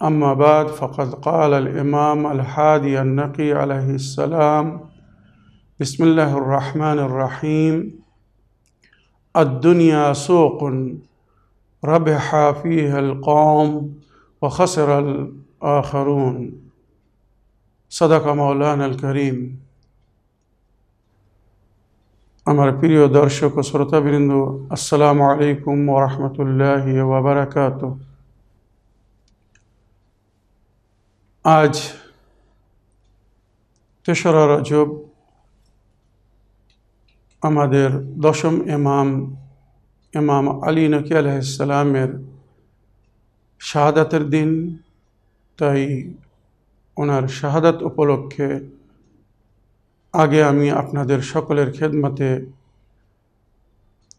أما بعد فقد قال الإمام الحادي النقي عليه السلام بسم الله الرحمن الرحيم الدنيا سوق ربح فيها القوم وخسر الآخرون صدق مولانا الكريم আমার প্রিয় দর্শক ও শ্রোতাবৃন্দ আসসালামু আলাইকুম ওরহমতুল্লাহ ওবরাকাত আজ তেসরা রজব আমাদের দশম ইমাম ইমাম আলী নকি আলাইসালামের শাহাদাতের দিন। তাই ওনার শাহাদাত উপলক্ষে আগে আমি আপনাদের সকলের খেদমতে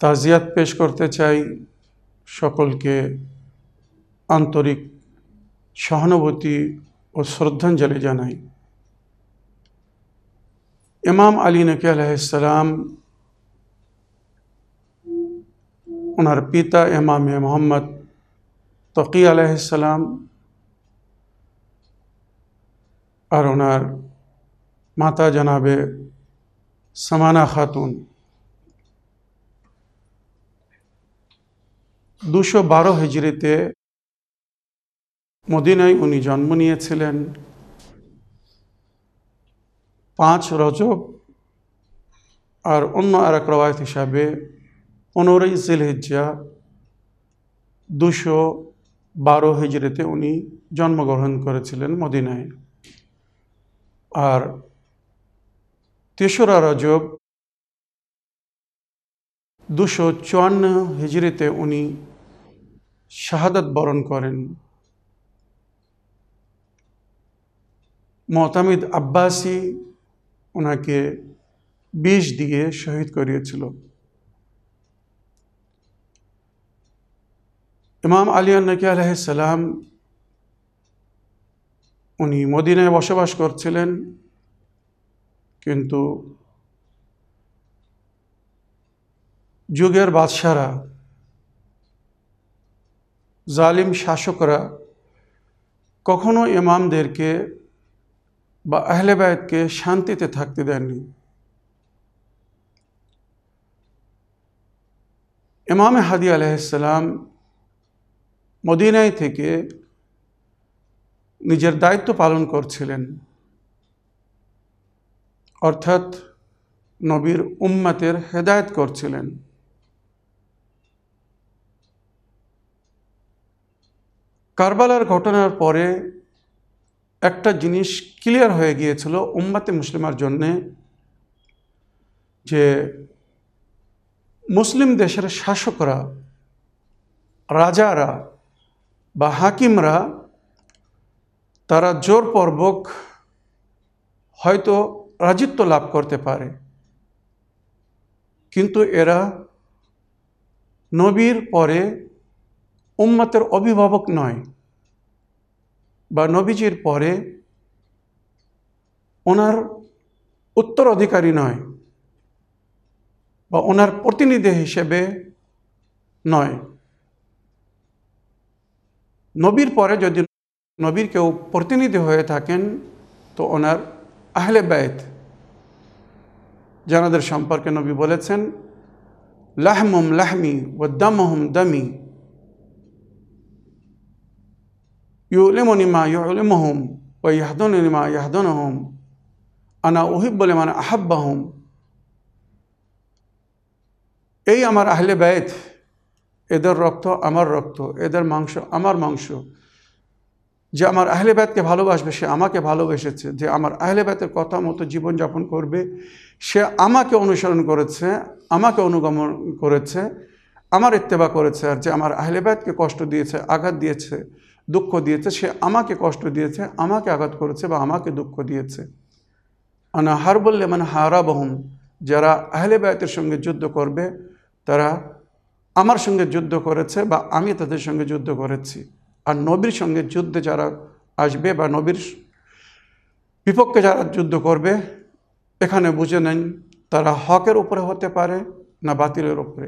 তাজিয়াত পেশ করতে চাই। সকলকে আন্তরিক সহানুভূতি ও শ্রদ্ধাঞ্জলি জানাই ইমাম আলী নকি আলাইসালাম ওনার পিতা ইমামে মোহাম্মদ তকি আলাইসালাম আর ওনার মাতা জানাবে সামানা খাতুন দুশো বারো হিজড়িতে মদিনায় উনি জন্ম নিয়েছিলেন। পাঁচ রজব আর অন্য আর এক রবায়ত হিসাবে পনেরোই জিলহিজ্জা দুশো বারো হিজড়িতে উনি জন্মগ্রহণ করেছিলেন মদিনায়। আর তেসরা রজব দুশো চুয়ান্ন হিজড়িতে উনি শাহাদত বরণ করেন। মতামিদ আব্বাসী ওনাকে বিষ দিয়ে শহীদ করিয়েছিল। ইমাম আলী নকি আলহিসাল্লাম উনি মদিনায় বসবাস করছিলেন, কিন্তু যুগের বাদশারা, জালিম শাসকরা কখনো ইমামদেরকে বা আহলেবায়তকে শান্তিতে থাকতে দেননি। ইমামে হাদি আলাইসালাম মদিনায় থেকে নিজের দায়িত্ব পালন করছিলেন। অর্থাৎ নবীর উম্মাতের হেদায়ত করছিলেন। কারবালার ঘটনার পরে একটা জিনিস ক্লিয়ার হয়ে গিয়েছিল উম্মাতে মুসলিমার জন্যে, যে মুসলিম দেশের শাসকরা, রাজারা বা হাকিমরা, তারা জোরপূর্বক হয়তো রাজিত্ব লাভ করতে পারে। কিন্তু এরা নবীর পরে উম্মতের অভিভাবক নয়। নবীজির পরে ওনার উত্তরাধিকারী নয় বা ওনার প্রতিনিধি হিসেবে নয়। নবীর পরে যদি নবীর কেউ প্রতিনিধি হয়ে থাকেন, তো ওনার আহলে ব্যয়ত জানাদের সম্পর্কে নবী বলেছেন, লাহমুম লাহমি ও দামহম দামি। ইউলেমনি মা ইউলেমহম ও ইয়াহদন মা ইয়াহদন হোম আনা ওহিব বলে মানে আহাব্বা হোম এই আমার আহলে ব্যয় এদের রক্ত আমার রক্ত, এদের মাংস আমার মাংস। যে আমার আহলে ব্যাতকে ভালোবাসবে, সে আমাকে ভালোবেসেছে। যে আমার আহলে ব্যাতের কথা মতো জীবনযাপন করবে, সে আমাকে অনুসরণ করেছে, আমাকে অনুগমন করেছে, আমার ইত্তেবা করেছে। আর যে আমার আহলে ব্যাতকে কষ্ট দিয়েছে, আঘাত দিয়েছে দুঃখ দিয়েছে, সে আমাকে কষ্ট দিয়েছে, আমাকে আঘাত করেছে বা আমাকে দুঃখ দিয়েছে। আনা হার বললে মানে হারা বহুম যারা আহলে ব্যাতের সঙ্গে যুদ্ধ করবে, তারা আমার সঙ্গে যুদ্ধ করেছে বা আমি তাদের সঙ্গে যুদ্ধ করেছি। আর নবীর সঙ্গে যুদ্ধে যারা আসবে বা নবীর বিপক্ষে যারা যুদ্ধ করবে, এখানে বুঝে নেন তারা হকের উপরে হতে পারে না বাতিলের উপরে।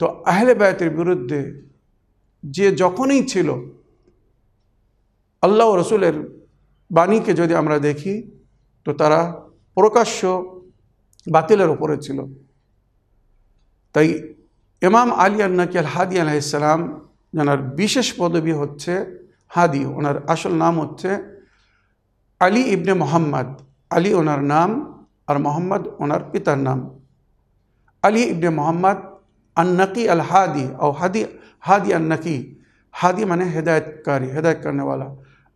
তো আহলে বায়তের বিরুদ্ধে যে যখনই ছিল আল্লাহ রসুলের বাণীকে যদি আমরা দেখি, তো তারা প্রকাশ্য বাতিলের উপরে ছিল। তাই ইমাম আলী আন্নাকি আল হাদি আলাইসালাম যার বিশেষ পদবী হচ্ছে হাদি, ওনার আসল নাম হচ্ছে আলী ইবনে মোহাম্মদ। আলী ওনার নাম আর মোহাম্মদ ওনার পিতার নাম। আলী ইবনে মোহাম্মদ আন্নাকি আল হাদি ও হাদি হাদি আন্নাকি। হাদি মানে হেদায়তকারী হেদায়ত করেনেওয়ালা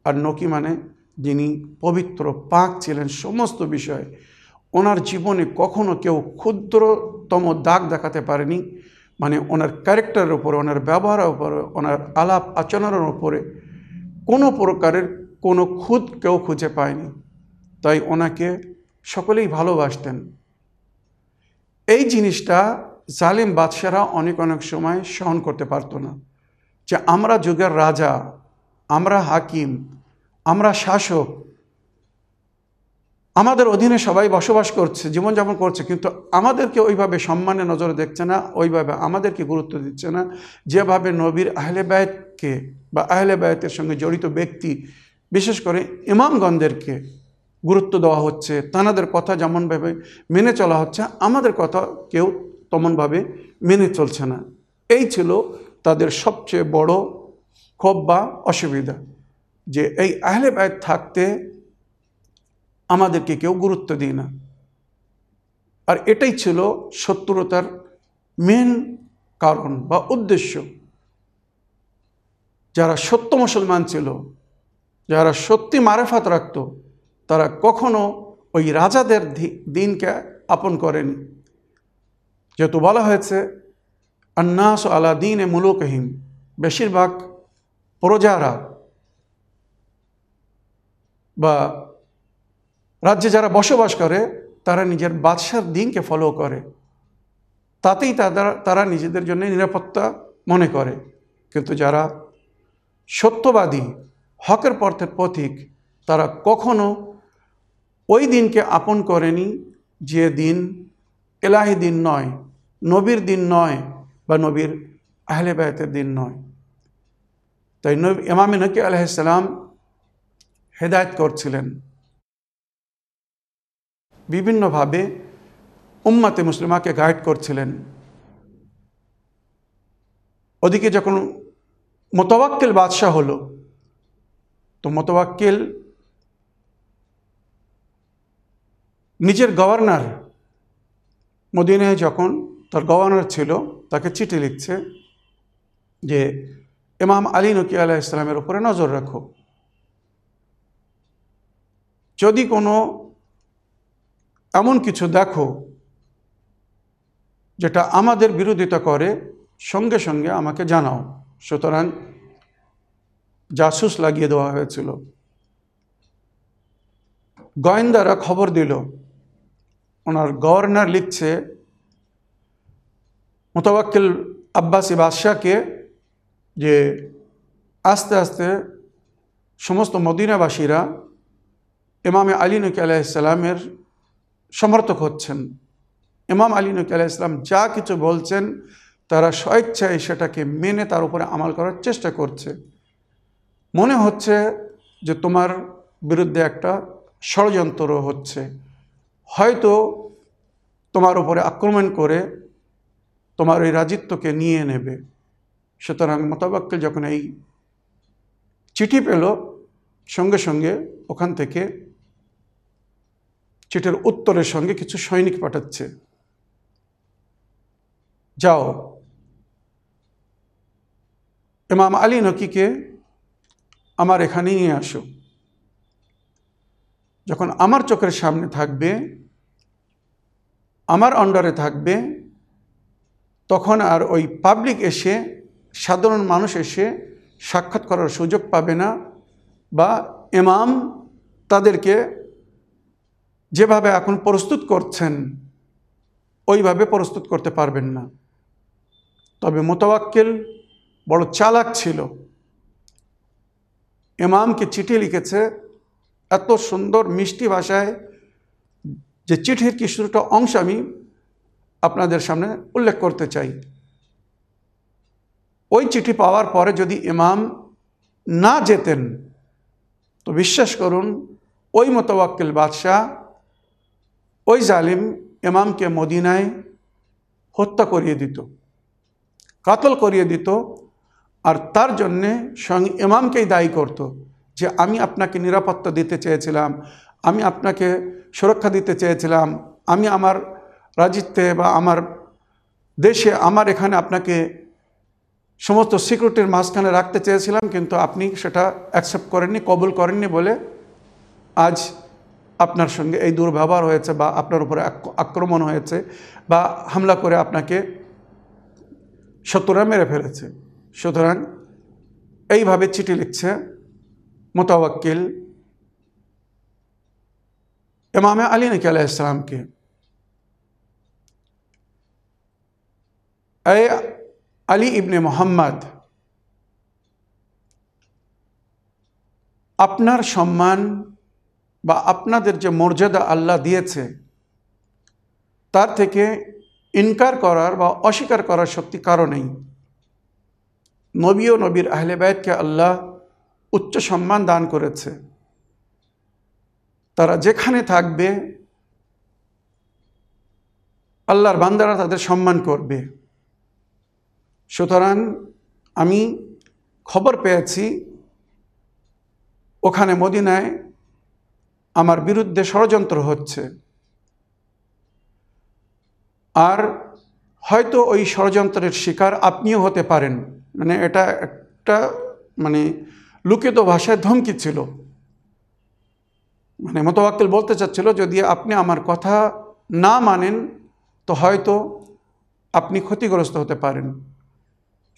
আর নকি মানে যিনি পবিত্র পাক ছিলেন সমস্ত বিষয়ে, ওনার জীবনে কখনো কেউ ক্ষুদ্রতম দাগ দেখাতে পারেনি। মানে ওনার ক্যারেক্টারের উপরে, ওনার ব্যবহারের উপরে, ওনার আলাপ আচরণের উপরে কোনো প্রকারের কোনো খুদ কেউ খুঁজে পায়নি। তাই ওনাকে সকলেই ভালোবাসতেন। এই জিনিসটা জালিম বাদশারা অনেক অনেক সময় সহন করতে পারতো না। যে আমরা যুগের রাজা আমরা হাকিম, আমরা শাসক। আমাদের অধীনে সবাই বসবাস করছে, জীবনযাপন করছে, কিন্তু আমাদেরকে ওইভাবে সম্মানের নজরে দেখছে না, ওইভাবে আমাদেরকে গুরুত্ব দিচ্ছে না। যেভাবে নবীর আহলে বায়তকে বা আহলে বায়তের সঙ্গে জড়িত ব্যক্তি, বিশেষ করে ইমামগণদেরকে গুরুত্ব দেওয়া হচ্ছে, তানাদের কথা যেমনভাবে মেনে চলা হচ্ছে, আমাদের কথা কেউ তেমনভাবে মেনে চলছে না। এই ছিল তাদের সবচেয়ে বড় ক্ষোভ বা অসুবিধা যে এই আহলে বায়ত থাকতে আমাদেরকে কেউ গুরুত্ব দিই না। আর এটাই ছিল শত্রুতার মেন কারণ বা উদ্দেশ্য। যারা সত্য মুসলমান ছিল, যারা সত্যি মারেফাত রাখত, তারা কখনো ওই রাজাদের দিনকে আপন করেনি। যেহেতু বলা হয়েছে, আন্নাস আলা দিন এ মুলুকহিম, বেশিরভাগ প্রজারা বা রাজ্যে যারা বসবাস করে, তারা নিজের বাদশার দিনকে ফলো করে। তাতেই তারা তারা নিজেদের জন্য নিরাপত্তা মনে করে। কিন্তু যারা সত্যবাদী, হকের পথের পথিক, তারা কখনো ওই দিনকে আপন করেনি যে দিন এলাহি দিন নয়, নবীর দিন নয় বা নবীর আহলে বায়তের দিন নয়। তাই ইমামে নকি আলাইসালাম হেদায়ত করছিলেন। বিভিন্নভাবে উম্মাতে মুসলিমাকে গাইড করছিলেন। ওদিকে যখন মোতবাক্কেল বাদশাহ হলো, তো মোতবাক্কেল নিজের গভর্নর মদিনায় যখন, তার গভর্নর ছিল, তাকে চিঠি লিখছে যে ইমাম আলী নকি আলাহ ইসলামের উপরে নজর রাখো। যদি কোনো এমন কিছু দেখো যেটা আমাদের বিরোধিতা করে, সঙ্গে সঙ্গে আমাকে জানাও। সুতরাং জাসুস লাগিয়ে দেওয়া হয়েছিল। গোয়েন্দারা খবর দিল, ওনার গভর্নর লিখছে মোতাবাক্কিল আব্বাসী বাদশাহকে যে আস্তে আস্তে সমস্ত মদিনাবাসীরা ইমামে আলী নকি আলাইসাল্লামের সমর্থক হচ্ছেন। ইমাম আলী নকি আলাইসলাম যা কিছু বলছেন, তারা স্বেচ্ছায় সেটাকে মেনে তার উপরে আমাল করার চেষ্টা করছে। মনে হচ্ছে যে তোমার বিরুদ্ধে একটা ষড়যন্ত্র হচ্ছে। হয়তো তোমার উপরে আক্রমণ করে তোমার ওই রাজিত্বকে নিয়ে নেবে। সুতরাং মোতাবাক্কিল যখন এই চিঠি পেল, সঙ্গে সঙ্গে ওখান থেকে চিঠির উত্তরের সঙ্গে কিছু সৈনিক পাঠাচ্ছে। যাও। ইমাম আলী নকিকে আমার এখানে নিয়ে আসো। যখন আমার চোখের সামনে থাকবে, আমার আন্ডারে থাকবে, তখন আর ওই পাবলিক এসে সাধারণ মানুষ এসে সাক্ষাৎ করার সুযোগ পাবে না বা এমাম তাদেরকে যেভাবে এখন প্রস্তুত করছেন, ওইভাবে প্রস্তুত করতে পারবেন না। তবে মোতাবাক্কেল বড় চালাক ছিল। এমামকে চিঠি লিখেছে, এত সুন্দর মিষ্টি ভাষায় যে চিঠির কিছুটা অংশ আমি আপনাদের সামনে উল্লেখ করতে চাই। ওই চিঠি পাওয়ার পরে যদি ইমাম না যেতেন, তো বিশ্বাস করুন, ওই মোতাবাক্কিল বাদশাহ, ওই জালিম ইমামকে মদিনায় হত্যা করিয়ে দিত, কাতল করিয়ে দিত, আর তার জন্যে স্বয়ং ইমামকেই দায়ী করত যে আমি আপনাকে নিরাপত্তা দিতে চেয়েছিলাম, আমি আপনাকে সুরক্ষা দিতে চেয়েছিলাম, আমি আমার রাজিত্বে বা আমার দেশে, আমার এখানে আপনাকে সমস্ত সিকিউরিটির মাঝখানে রাখতে চেয়েছিলাম, কিন্তু আপনি সেটা অ্যাকসেপ্ট করেননি, কবুল করেননি বলে আজ আপনার সঙ্গে এই দুর্ব্যবহার হয়েছে বা আপনার উপরে আক্রমণ হয়েছে বা হামলা করে আপনাকে শত্রুরা মেরে ফেলেছে। সুতরাং এইভাবে চিঠি লিখছে মোতাবাক্কিল ইমামে আলী নাকি আলাইসালামকে আলী ইবনে মোহাম্মদ, আপনার সম্মান বা আপনাদের যে মর্যাদা আল্লাহ দিয়েছে, তার থেকে ইনকার করার বা অস্বীকার করার শক্তি কারও নেই। নবী ও নবীর আহলে বাইতকে আল্লাহ উচ্চ সম্মান দান করেছে। তারা যেখানে থাকবে, আল্লাহর বান্দারা তাদের সম্মান করবে। সুতরাং আমি খবর পেয়েছি ওখানে মদিনায় আমার বিরুদ্ধে ষড়যন্ত্র হচ্ছে। আর হয়তো ওই ষড়যন্ত্রের শিকার আপনিও হতে পারেন। মানে এটা একটা মানে লুকিত ভাষায় ধমকি ছিল। মানে মতোয়াক্কিল বলতে চাচ্ছিল, যদি আপনি আমার কথা না মানেন, তো হয়তো আপনি ক্ষতিগ্রস্ত হতে পারেন।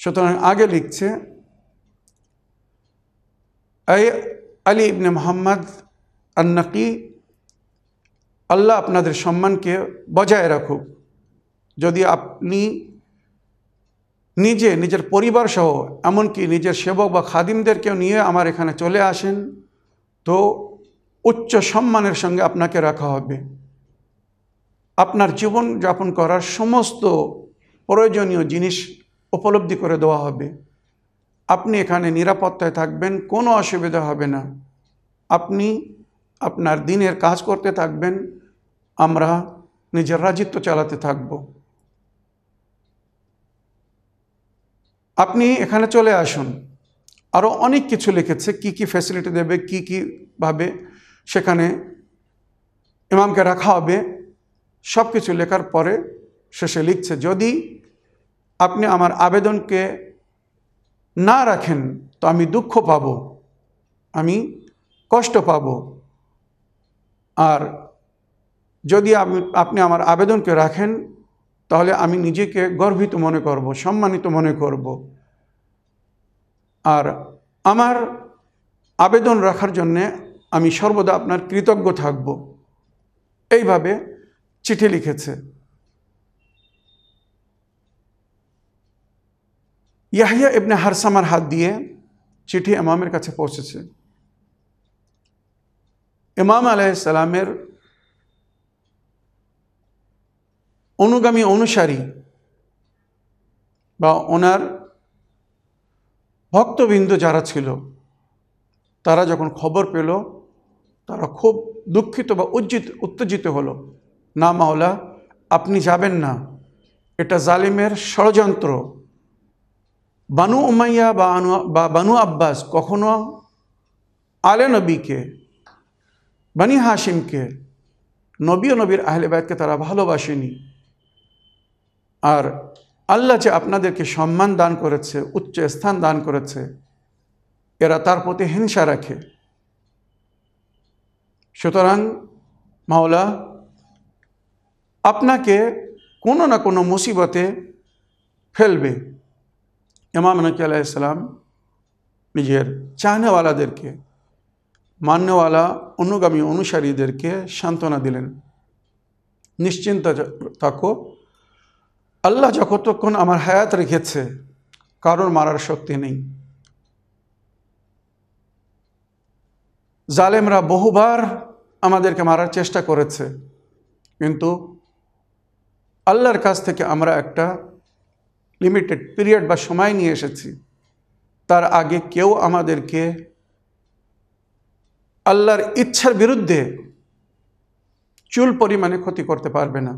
সুতরাং আগে লিখছে আলী ইবনে মোহাম্মদ আন্নাকি, আল্লাহ আপনাদের সম্মানকে বজায় রাখুক। যদি আপনি নিজে নিজের পরিবার সহ, এমনকি নিজের সেবক বা খাদিমদেরকেও নিয়ে আমার এখানে চলে আসেন, তো উচ্চ সম্মানের সঙ্গে আপনাকে রাখা হবে। আপনার জীবন যাপন করার সমস্ত প্রয়োজনীয় জিনিস উপলব্ধি করে দেওয়া হবে। আপনি এখানে নিরাপত্তায় থাকবেন, কোনো অসুবিধা হবে না। আপনি আপনার দিনের কাজ করতে থাকবেন, আমরা নিজের রাজিত্ব চালাতে থাকব। আপনি এখানে চলে আসুন। আরও অনেক কিছু লিখেছে, কি কি ফ্যাসিলিটি দেবে, কি কীভাবে সেখানে ইমামকে রাখা হবে। সব কিছু লেখার পরে শেষে লিখছে, যদি আপনি আমার আবেদনকে না রাখেন, তো আমি দুঃখ পাব, আমি কষ্ট পাব। আর যদি আপনি আমার আবেদনকে রাখেন, তাহলে আমি নিজেকে গর্বিত মনে করব, সম্মানিত মনে করব। আর আমার আবেদন রাখার জন্যে আমি সর্বদা আপনার কৃতজ্ঞ থাকব। এইভাবে চিঠি লিখেছে। ইয়াহিয়া ইবনে হারসামার হাত দিয়ে চিঠি ইমামের কাছে পৌঁছেছে। ইমাম আলাইসালামের অনুগামী অনুসারী বা ওনার ভক্তবৃন্দ যারা ছিল, তারা যখন খবর পেল, তারা খুব দুঃখিত বা উজ্জিত, উত্তেজিত হলো। না মাওলা, আপনি যাবেন না। এটা জালিমের ষড়যন্ত্র। বানু উমাইয়া বা আনু বা বানু আব্বাস কখনো আলে নবীকে, বানি হাসিমকে নবী ও নবীর আহলে বায়তকে তারা ভালোবাসেনি। আর আল্লাহ যে আপনাদেরকে সম্মান দান করেছে, উচ্চ স্থান দান করেছে, এরা তার প্রতি হিংসা রাখে। সুতরাং মাওলা, আপনাকে কোনো না কোনো মুসিবতে ফেলবে। ইমাম নকি আলাইসালাম নিজের চাহনেওয়ালাদেরকে, মান্যওয়ালা অনুগামী অনুসারীদেরকে সান্ত্বনা দিলেন। নিশ্চিন্ত থাকো, আল্লাহ যতক্ষণ আমার হায়াত রেখেছে, কারোর মারার শক্তি নেই। জালেমরা বহুবার আমাদেরকে মারার চেষ্টা করেছে, কিন্তু আল্লাহর কাছ থেকে আমরা একটা লিমিটেড পিরিয়ড বা সময় নিয়ে এসেছি, তার আগে কেউ আমাদেরকে আল্লাহর ইচ্ছার বিরুদ্ধে চুল পরিমাণে ক্ষতি করতে পারবে না।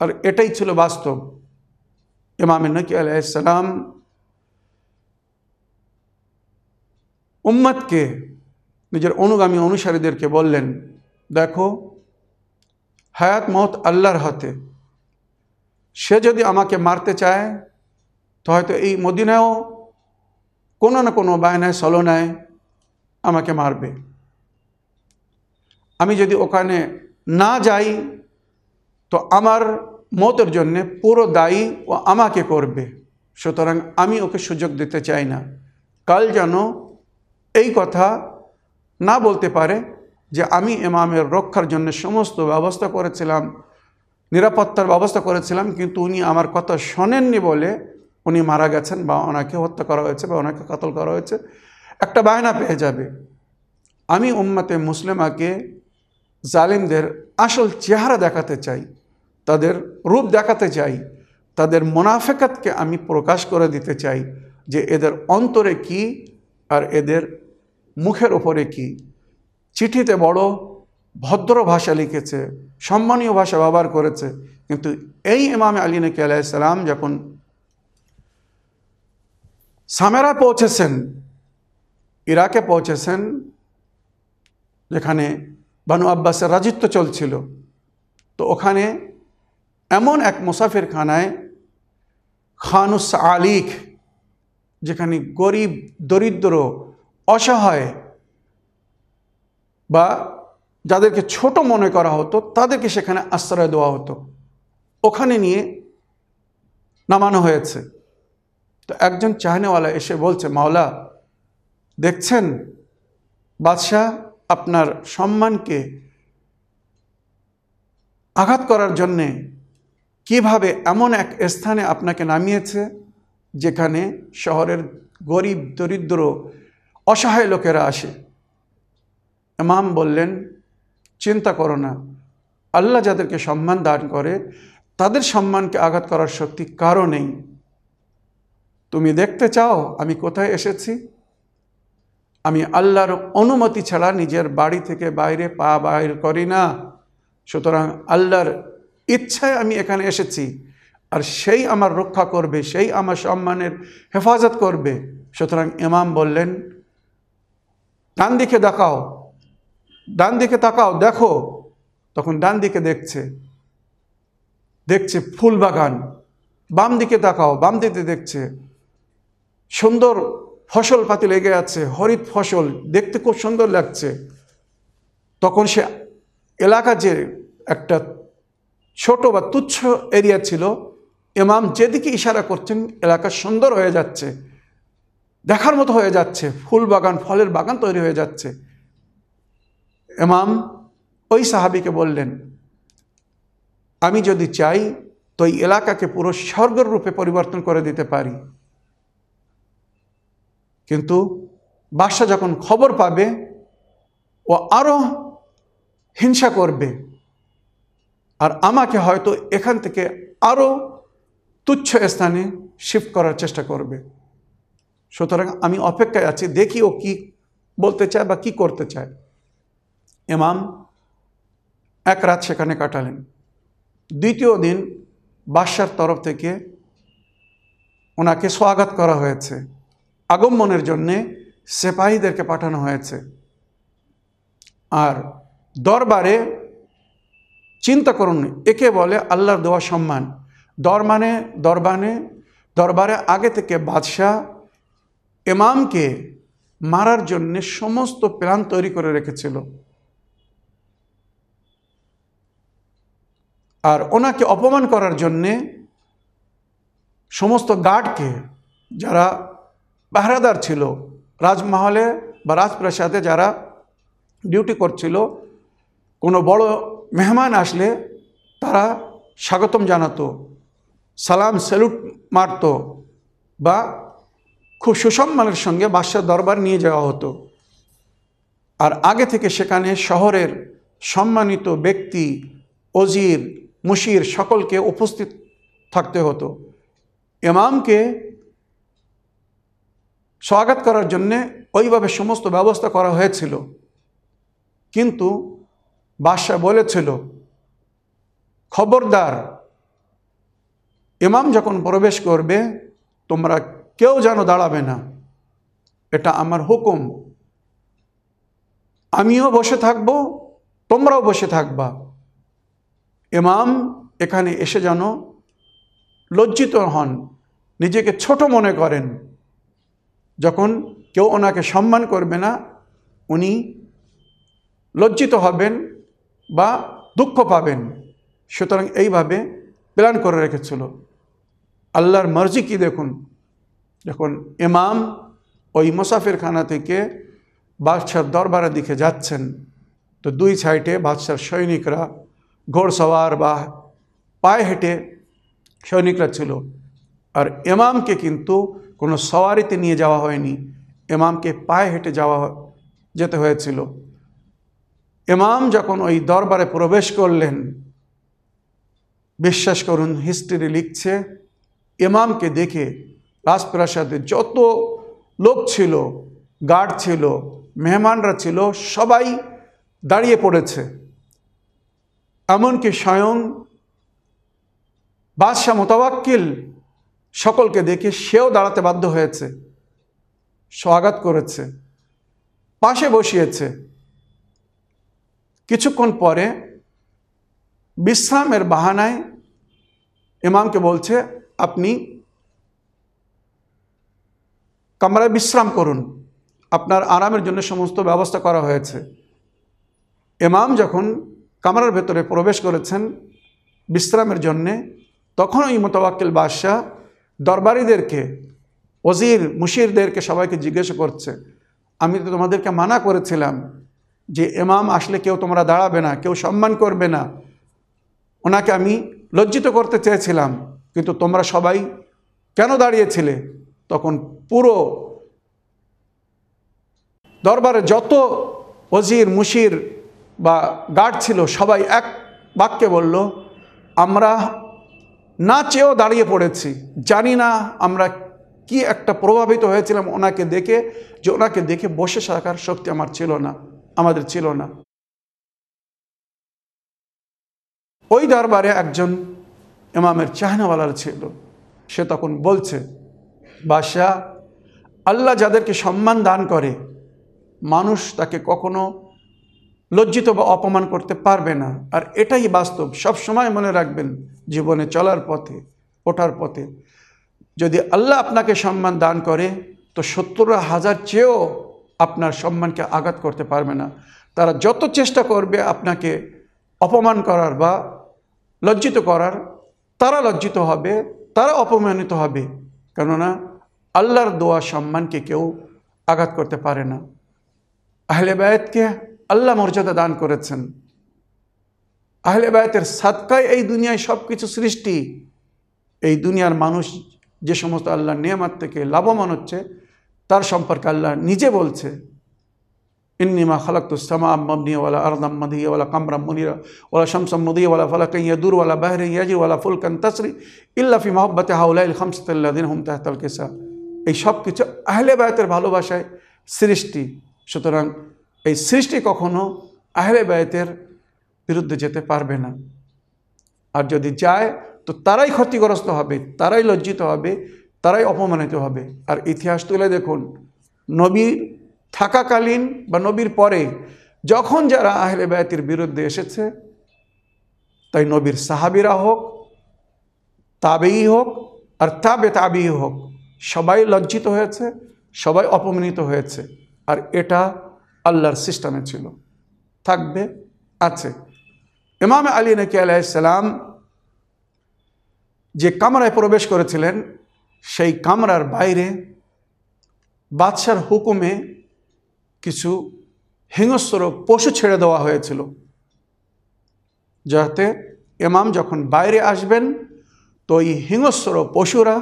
আর এটাই ছিল বাস্তব। ইমাম নকি আলাইসালাম উম্মতকে, নিজের অনুগামী অনুসারীদেরকে বললেন, দেখো, হায়াত মত আল্লাহর হাতে সে যদি আমাকে মারতে চায়, তো হয়তো এই মদিনায়ও কোনো না কোনো বায়নায়, সলনায় আমাকে মারবে। আমি যদি ওখানে না যাই, তো আমার মতের জন্যে পুরো দায়ী ও আমাকে করবে। সুতরাং আমি ওকে সুযোগ দিতে চাই না। কাল যেন এই কথা না বলতে পারে যে আমি ইমামের রক্ষার জন্য সমস্ত ব্যবস্থা করেছিলাম নিরাপত্তার ব্যবস্থা করেছিলাম, কিন্তু উনি আমার কথা শোনেননি বলে উনি মারা গেছেন বা ওনাকে হত্যা করা হয়েছে বা ওনাকে কাতল করা হয়েছে। একটা বায়না পেয়ে যাবে। আমি উম্মাতে মুসলিমাকে জালিমদের আসল চেহারা দেখাতে চাই, তাদের রূপ দেখাতে চাই, তাদের মোনাফেকাতকে আমি প্রকাশ করে দিতে চাই যে এদের অন্তরে কি আর এদের মুখের ওপরে কি। চিঠিতে বড় ভদ্র ভাষা লিখেছে, সম্মানীয় ভাষা ব্যবহার করেছে। কিন্তু এই ইমাম আলী নকি আলাইসালাম যখন সামেরা পৌঁছেছেন, ইরাকে পৌঁছেছেন, যেখানে বানু আব্বাসের রাজিত্ব চলছিল, তো ওখানে এমন এক মুসাফির খানায় খানুস আলিক, যেখানে গরিব, দরিদ্র, অসহায় বা যাদেরকে ছোট মনে করা হতো, তাদেরকে সেখানে আশ্রয় দেওয়া হতো। ওখানে নিয়ে নামানো হয়েছে। তো একজন চাহনেওয়ালা এসে বলছে, মাওলা, দেখছেন? বাদশাহ আপনার সম্মানকে আঘাত করার জন্যে কীভাবে এমন এক স্থানে আপনাকে নামিয়েছে, যেখানে শহরের গরিব, দরিদ্র, অসহায় লোকেরা আসে? ইমাম বললেন চিন্তা করো না। আল্লাহ যাদেরকে সম্মান দান করে, তাদের সম্মানকে আঘাত করার শক্তি কারও নেই। তুমি দেখতে চাও আমি কোথায় এসেছি? আমি আল্লাহর অনুমতি ছাড়া নিজের বাড়ি থেকে বাইরে পা বাইর করি না। সুতরাং আল্লাহর ইচ্ছায় আমি এখানে এসেছি। আর সেই আমার রক্ষা করবে, সেই আমার সম্মানের হেফাজত করবে। সুতরাং ইমাম বললেন, ডান দিকে দেখাও। ডান দিকে তাকাও, দেখো। তখন ডান দিকে দেখছে দেখছে ফুল বাগান। বাম দিকে তাকাও, বাম দিকে দেখছে, সুন্দর ফসল পাতি লেগে আছে, হরিত ফসল, দেখতে খুব সুন্দর লাগছে। তখন সে এলাকা যে একটা ছোট বা তুচ্ছ এরিয়া ছিল এমাম যেদিকে ইশারা করছেন, এলাকা সুন্দর হয়ে যাচ্ছে, দেখার মতো হয়ে যাচ্ছে, ফুল বাগান, ফলের বাগান তৈরি হয়ে যাচ্ছে। ইমাম ওই সাহাবিকে বললেন, আমি যদি চাই তো এই এলাকাকে পুরো স্বর্গের রূপে পরিবর্তন করে দিতে পারি। কিন্তু বাদশাহ যখন খবর পাবে, ও আরও হিংসা করবে। আর আমাকে হয়তো এখান থেকে আরও তুচ্ছ স্থানে শিফট করার চেষ্টা করবে। সুতরাং আমি অপেক্ষায় আছি, দেখি ও কি বলতে চায় বা কি করতে চায়। ইমাম এক রাত সেখানে কাটালেন। দ্বিতীয় দিন বাদশার তরফ থেকে ওনাকে স্বাগত করা হয়েছে। আগমনের জন্যে সেপাহীদেরকে পাঠানো হয়েছে। আর দরবারে চিন্তা করুন, একে বলে আল্লাহর দেওয়া সম্মান। দরমানে দরবানে, দরবারে আগে থেকে বাদশাহ ইমামকে মারার জন্যে সমস্ত প্ল্যান তৈরি করে রেখেছিল। আর ওনাকে অপমান করার জন্যে সমস্ত গার্ডকে যারা পাহারাদার ছিল, রাজমহলে বা রাজপ্রাসাদে যারা ডিউটি করছিল, কোনো বড় মেহমান আসলে তারা স্বাগতম জানাতো, সালাম, স্যালুট মারত বা খুব সুসম্মানের সঙ্গে বাদশাহ দরবার নিয়ে যাওয়া হতো। আর আগে থেকে সেখানে শহরের সম্মানিত ব্যক্তি, অজির মুশির সকলকে উপস্থিত থাকতে হতো। ইমামকে স্বাগত করার জন্যে ওইভাবে সমস্ত ব্যবস্থা করা হয়েছিল। কিন্তু বাদশাহ বলেছিল, খবরদার, ইমাম যখন প্রবেশ করবে, তোমরা কেউ যেন দাঁড়াবে না। এটা আমার হুকুম। আমিও বসে থাকব, তোমরাও বসে থাকবা। ইমাম এখানে এসে যেন লজ্জিত হন, নিজেকে ছোট মনে করেন। যখন কেউ ওনাকে সম্মান করবে না, উনি লজ্জিত হবেন বা দুঃখ পাবেন। সুতরাং এইভাবে প্ল্যান করে রেখেছিল। আল্লাহর মর্জি কি দেখুন? যখন ইমাম ওই মুসাফিরখানা থেকে বাদশার দরবারের দিকে যাচ্ছেন, তো দুই সাইডে বাদশার সৈনিকরা ঘোড়সওয়ার বা পায়ে হেঁটে সৈনিকরা ছিল। আর এমামকে কিন্তু কোনো সওয়ারিতে নিয়ে যাওয়া হয়নি। এমামকে পায়ে হেঁটে যাওয়া যেতে হয়েছিল। এমাম যখন ওই দরবারে প্রবেশ করলেন, বিশ্বাস করুন হিস্ট্রি লিখছে এমামকে দেখে রাজপ্রাসাদে যত লোক ছিল, গার্ড ছিল, মেহমানরা ছিল, সবাই দাঁড়িয়ে পড়েছে। এমনকি স্বয়ং বাদশাহ মোতাবাক্কিল সকলকে দেখে সেও দাঁড়াতে বাধ্য হয়েছে স্বাগত করেছে, পাশে বসিয়েছে। কিছুক্ষণ পরে বিশ্রামের বাহানায় ইমামকে বলছে, আপনি কামরায় বিশ্রাম করুন। আপনার আরামের জন্য সমস্ত ব্যবস্থা করা হয়েছে। ইমাম যখন কামরার ভেতরে প্রবেশ করেছেন বিশ্রামের জন্যে তখন ওই মোতাবাক্কিল বাদশাহ দরবারিদেরকে, ওজির, মুশিরদেরকে সবাইকে জিজ্ঞেস করছে, আমি তো তোমাদেরকে মানা করেছিলাম যে এমাম আসলে কেউ তোমরা দাঁড়াবে না, কেউ সম্মান করবে না। ওনাকে আমি লজ্জিত করতে চেয়েছিলাম, কিন্তু তোমরা সবাই কেন দাঁড়িয়েছিলে? তখন পুরো দরবারে যত ওজির, মুশির বা গার্ড ছিল, সবাই এক বাক্যে বলল, আমরা না চেয়েও দাঁড়িয়ে পড়েছি। জানি না আমরা কি একটা প্রভাবিত হয়েছিলাম ওনাকে দেখে, যে ওনাকে দেখে বসে থাকার শক্তি আমার ছিল না, আমাদের ছিল না। ওই দরবারে একজন ইমামের চাহনাওয়ালার ছিল। সে তখন বলছে, বাদশাহ, আল্লাহ যাদেরকে সম্মান দান করে, মানুষ তাকে কখনো লজ্জিত বা অপমান করতে পারবে না। আর এটাই বাস্তব। সব সময় মনে রাখবেন, জীবনে চলার পথে, ওঠার পথে। যদি আল্লাহ আপনাকে সম্মান দান করে, তো সত্তর হাজার চেয়েও আপনার সম্মানকে আঘাত করতে পারবে না। তারা যত চেষ্টা করবে আপনাকে অপমান করার বা লজ্জিত করার, তারা লজ্জিত হবে, তারা অপমানিত হবে। কেননা, আল্লাহর দোয়া সম্মানকে কেউ আঘাত করতে পারে না। আহলে বায়তকে আল্লাহ মর্যাদা দান করেছেন। আহলে বায়তের সাদকায় এই দুনিয়ায় সব কিছু সৃষ্টি। এই দুনিয়ার মানুষ যে সমস্ত আল্লাহর নিয়ামাত থেকে লাভবান হচ্ছে, তার সম্পর্কে আল্লাহ নিজে বলছে ইন্নিমা খালাকুসামা মবনিওয়ালা আরদাম মদিয়াওয়ালা কামরাম মুনিরা ওলা শামসাম মদিয়াওয়ালা ফলাকান ইয়াদুরওয়ালা বাহরে ইয়াজিওয়ালা ফুলকান তসরি ইল্লাফি মহব্বতে হাউলাইল খামসাল্লাদিন হুম তাহতাল কেসা এই সব কিছু আহলে বায়তের ভালোবাসায় সৃষ্টি। সুতরাং এই সৃষ্টি কখনো আহলে বায়তের বিরুদ্ধে যেতে পারবে না। আর যদি যায়, তো তারাই ক্ষতিগ্রস্ত হবে, তারাই লজ্জিত হবে, তারাই অপমানিত হবে। আর ইতিহাস তুলে দেখুন নবীর থাকাকালীন বা নবীর পরে যখন যারা আহলে বায়াতের বিরুদ্ধে এসেছে, তাই নবীর সাহাবিরা হোক, তাবেই হোক, আর তাবে তাবেই হোক, সবাই লজ্জিত হয়েছে, সবাই অপমানিত হয়েছে। আর এটা আল্লাহর সিস্টেমে ছিল। থাকবে, আছে। ইমাম আলী নাকি আলাইসালাম যে কামরায় প্রবেশ করেছিলেন, সেই কামরার বাইরে বাদশার হুকুমে কিছু হিংস্র পশু ছেড়ে দেওয়া হয়েছিল। যাতে ইমাম যখন বাইরে আসবেন, তো এই হিংস্র পশুরা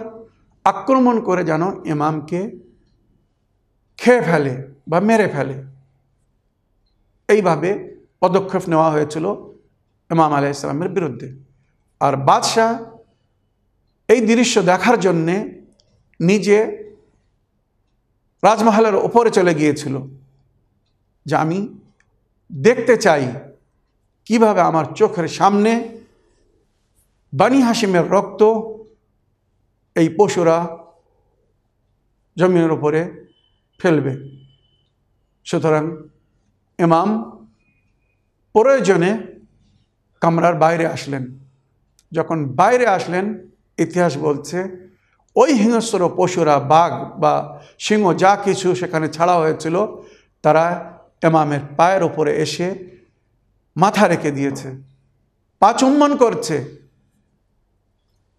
আক্রমণ করে যেন ইমামকে খেয়ে ফেলে বা মেরে ফেলে। এইভাবে পদক্ষেপ নেওয়া হয়েছিল ইমাম আলাহ ইসলামের বিরুদ্ধে। আর বাদশাহ এই দৃশ্য দেখার জন্যে নিজে রাজমহলের ওপরে চলে গিয়েছিল যে আমি দেখতে চাই কীভাবে আমার চোখের সামনে বানি হাসিমের রক্ত এই পশুরা জমিনের উপরে ফেলবে। সুতরাং ইমাম প্রয়োজনে কামরার বাইরে আসলেন। যখন বাইরে আসলেন, ইতিহাস বলছে, ওই হিংস্র পশুরা, বাঘ বা সিংহ যা কিছু সেখানে ছাড়া হয়েছিল, তারা এমামের পায়ের ওপরে এসে মাথা রেখে দিয়েছে। পা চুম্বন করছে।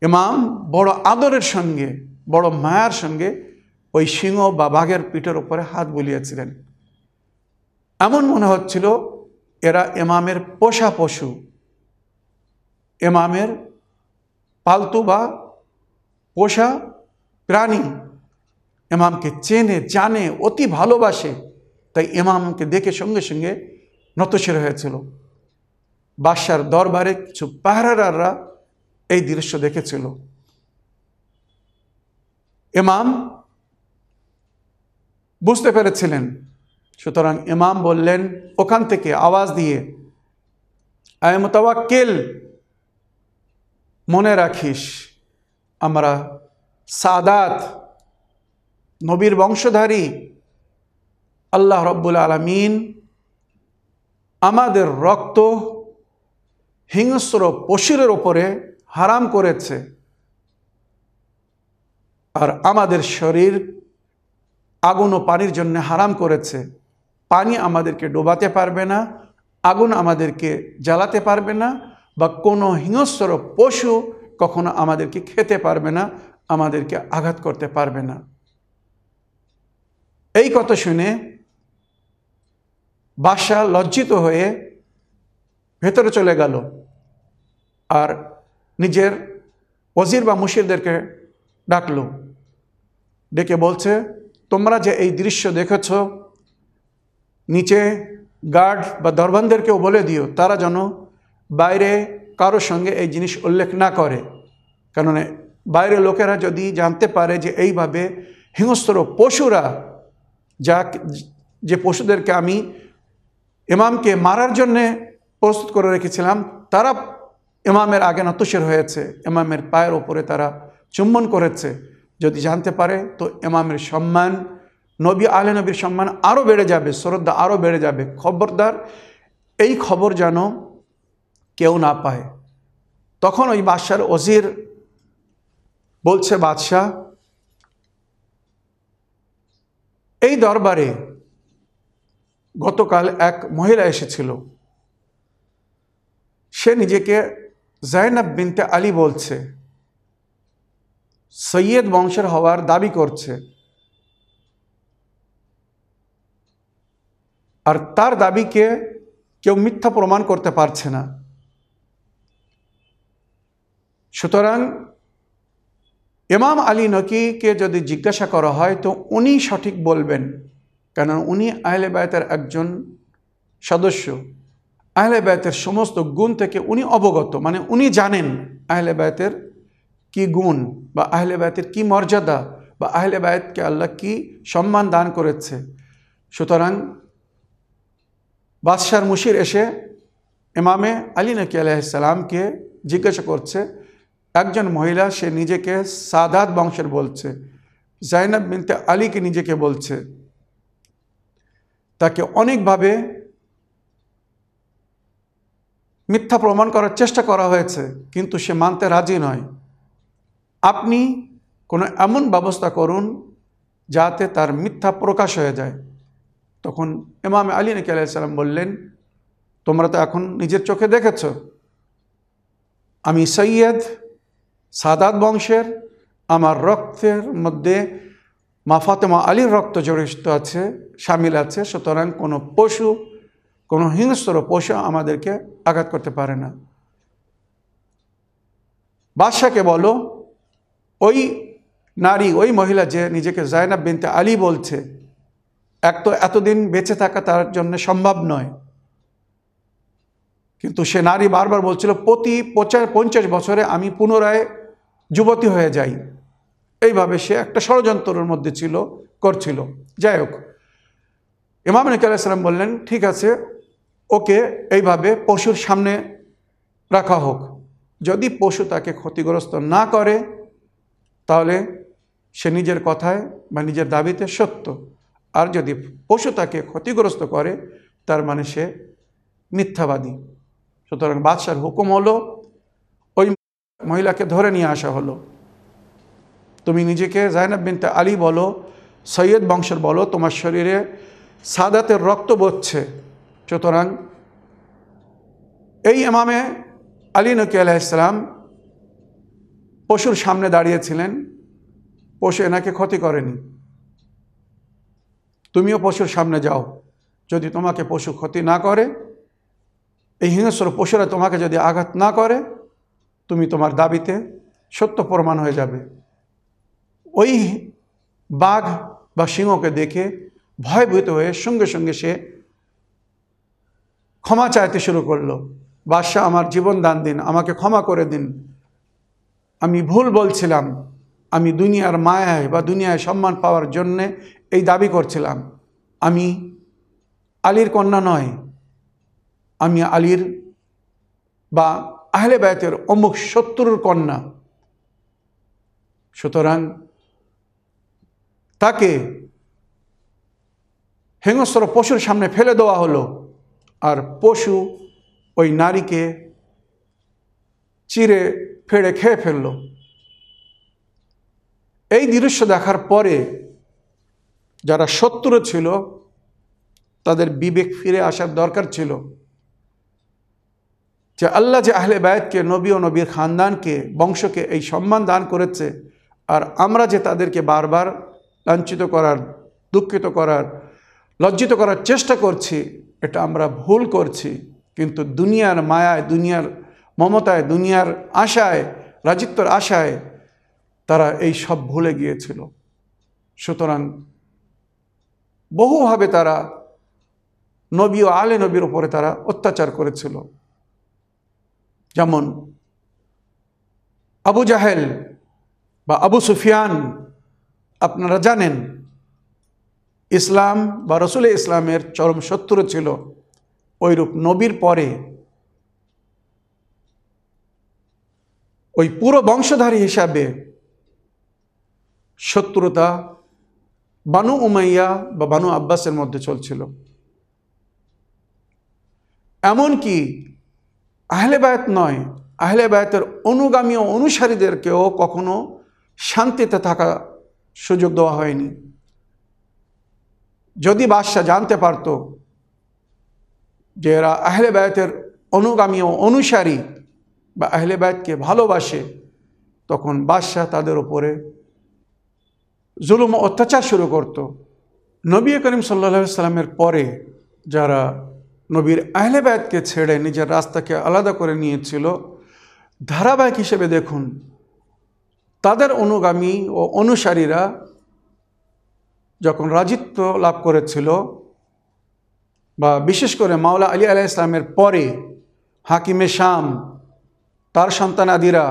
ইমাম বড় আদরের সঙ্গে, বড় মায়ার সঙ্গে ওই সিংহ বা বাঘের পিঠের উপরে হাত বুলিয়েছিলেন। এমন মনে হচ্ছিল এরা এমামের পোষা পশু। এমামের পালতু বা পোষা প্রাণী। এমামকে চেনে, জানে, অতি ভালোবাসে। তাই এমামকে দেখে সঙ্গে সঙ্গে নতশির হয়েছিল। বাদশার দরবারে কিছু পাহারাররা এই দৃশ্য দেখেছিল। এমাম বুঝতে পেরেছিলেন সুতরাং ইমাম বললেন, ওখান থেকে আওয়াজ দিয়ে, আয় মোতাবাক্কেল মনে রাখিস, আমরা সাদাত, নবীর বংশধারী, আল্লাহ রব্বুল আলমিন, আমাদের রক্ত হিংস্র পশুরের ওপরে হারাম করেছে। আর আমাদের শরীর আগুন ও পানির জন্য হারাম করেছে। পানি আমাদেরকে ডোবাতে পারবে না, আগুন আমাদেরকে জ্বালাতে পারবে না বা কোনো হিংস্র পশু কখনো আমাদেরকে খেতে পারবে না, আমাদেরকে আঘাত করতে পারবে না। এই কথা শুনে বাদশাহ লজ্জিত হয়ে ভেতরে চলে গেল আর নিজের ওজির বা মুশিরদেরকে ডাকলো, ডেকে বলছে, তোমরা যে এই দৃশ্য দেখেছ নিচে গার্ড বা দরবানদেরকেও বলে দিও, তারা যেন বাইরে কারোর সঙ্গে এই জিনিস উল্লেখ না করে। কারণ বাইরের লোকেরা যদি জানতে পারে যে এইভাবে হিংস্র পশুরা, যা যে পশুদেরকে আমি ইমামকে মারার জন্যে প্রস্তুত করে রেখেছিলাম, তারা ইমামের আগে নতশির হয়েছে, ইমামের পায়ের ওপরে তারা চুম্বন করেছে। যদি জানতে পারে, তো ইমামের সম্মান নবী আলে নবীর সম্মান আরও বেড়ে যাবে, শ্রদ্ধা আরও বেড়ে যাবে। খবরদার, এই খবর যেন কেউ না পায়। তখন ওই বাদশার অজির বলছে, বাদশাহ, এই দরবারে গতকাল এক মহিলা এসেছিল। সে নিজেকে জাইনাব বিনতে আলী বলছে। সৈয়দ বংশের হওয়ার দাবি করছে। আর তার দাবিকে কেউ মিথ্যা প্রমাণ করতে পারছে না। সুতরাং ইমাম আলী নকিকে যদি জিজ্ঞাসা করা হয়, তো উনি সঠিক বলবেন কেন উনি আহলে বায়তের একজন সদস্য। আহলে বায়তের সমস্ত গুণ থেকে উনি অবগত মানে উনি জানেন আহলে বায়তের কি গুণ বা আহলে বায়তের কি মর্যাদা বা আহলে বায়তকে আল্লাহ কি সম্মান দান করেছে। সুতরাং বাদশার মুশির এসে ইমামে আলী নকি আলাইসালামকে জিজ্ঞাসা করছে, একজন মহিলা, সে নিজেকে সাদাত বংশের বলছে। জাইনাব বিনতে আলীকে নিজেকে বলছে। তাকে অনেকভাবে মিথ্যা প্রমাণ করার চেষ্টা করা হয়েছে, কিন্তু সে মানতে রাজি নয়। আপনি কোনো এমন ব্যবস্থা করুন যাতে তার মিথ্যা প্রকাশ হয়ে যায়। তখন ইমাম আলী নাকি আলাইসাল্লাম বললেন, তোমরা তো এখন নিজের চোখে দেখেছ। আমি সৈয়দ সাদাত বংশের, আমার রক্তের মধ্যে মা ফাতেমা আলীর রক্ত জড়িত আছে, সামিল আছে, সুতরাং কোনো পশু, কোনো হিংস্র পশু আমাদেরকে আঘাত করতে পারে না। বাদশাকে বলো, ওই নারী, ওই মহিলা যে নিজেকে জায়নাব বিনতে আলী বলছে এক তো এতদিন বেঁচে থাকা তার জন্য সম্ভব নয়। কিন্তু সে নারী বারবার বলছিল, প্রতি পঁচাশ পঞ্চাশ বছরে আমি পুনরায় যুবতী হয়ে যাই। এইভাবে সে একটা ষড়যন্ত্রের মধ্যে ছিল, করছিল। যাই হোক, ইমাম নকি আলাইসালাম বললেন, ঠিক আছে, ওকে এইভাবে পশুর সামনে রাখা হোক। যদি পশু তাকে ক্ষতিগ্রস্ত না করে, তাহলে সে নিজের কথায় বা নিজের দাবিতে সত্য। আর যদি পশু তাকে ক্ষতিগ্রস্ত করে, তার মানে সে মিথ্যাবাদী। সুতরাং বাদশার হুকুম হলো, ওই মহিলাকে ধরে নিয়ে আসা হলো। তুমি নিজেকে জাইনাব বিনতে আলী বলো, সৈয়দ বংশের বলো, তোমার শরীরে সাদাতের রক্ত বচ্ছে। সুতরাং এই ইমামে আলী নকি আলাইসালাম পশুর সামনে দাঁড়িয়েছিলেন, পশু এনাকে ক্ষতি করেনি। তুমিও পশুর সামনে যাও। যদি তোমাকে পশু ক্ষতি না করে, এই হিংস্র পশুরা তোমাকে যদি আঘাত না করে, তুমি তোমার দাবিতে সত্য প্রমাণ হয়ে যাবে। ওই বাঘ বা সিংহকে দেখে ভয়ভীত হয়ে সঙ্গে সঙ্গে সে ক্ষমা চাইতে শুরু করল। বাদশাহ, আমার জীবন দান দিন, আমাকে ক্ষমা করে দিন। আমি ভুল বলছিলাম। আমি দুনিয়ার মায়ায় বা দুনিয়ায় সম্মান পাওয়ার জন্যে এই দাবি করছিলাম। আমি আলীর কন্যা নয়, আমি আলীর বা আহলে ব্যতের অমুক শত্রুর কন্যা। সুতরাং তাকে হিংস্র পশুর সামনে ফেলে দেওয়া হলো আর পশু ওই নারীকে চিরে ফেড়ে খেয়ে ফেলল। এই দৃশ্য দেখার পরে যারা শত্রু ছিল, তাদের বিবেক ফিরে আসার দরকার ছিল। যে আল্লাহ যে আহলে বায়তকে নবী ও নবীর খানদানকে, বংশকে এই সম্মান দান করেছে, আর আমরা যে তাদেরকে বারবার লাঞ্ছিত করার, দুঃখিত করার, লজ্জিত করার চেষ্টা করছি, এটা আমরা ভুল করছি। কিন্তু দুনিয়ার মায়ায়, দুনিয়ার মমতায়, দুনিয়ার আশায়, রাজিত্বর আশায় তারা এই সব ভুলে গিয়েছিল। সুতরাং বহুভাবে তারা নবী ও আলে নবীর ওপরে তারা অত্যাচার করেছিল। যেমন আবু জাহেল বা আবু সুফিয়ান, আপনারা জানেন, ইসলাম বা রসুল ইসলামের চরম শত্রু ছিল। ওইরূপ নবীর পরে ওই পুরো বংশধারী হিসাবে শত্রুতা বানু উমাইয়া বা বানু আব্বাসের মধ্যে চলছিল। এমনকি আহলে বায়াত নয়, আহলে বায়াতের অনুগামী অনুসারীদেরকেও কখনো শান্তিতে থাকা সুযোগ দেওয়া হয়নি। যদি বাদশাহ জানতে পারত যে এরা আহলে বায়াতের অনুগামী ও অনুসারী বা আহলে বায়াতকে ভালোবাসে, তখন বাদশাহ তাদের ওপরে জুলুম অত্যাচার শুরু করত। নবী করিম সাল্লা সাল্লামের পরে যারা নবীর আহলে বায়াতকে ছেড়ে নিজের রাস্তাকে আলাদা করে নিয়েছিল, ধারাবাহিক হিসেবে দেখুন, তাদের অনুগামী ও অনুসারীরা যখন রাজিত্ব লাভ করেছিল বা বিশেষ করে মাওলা আলী আলাহ ইসলামের পরে হাকিমে শাম, তার সন্তান আদিরা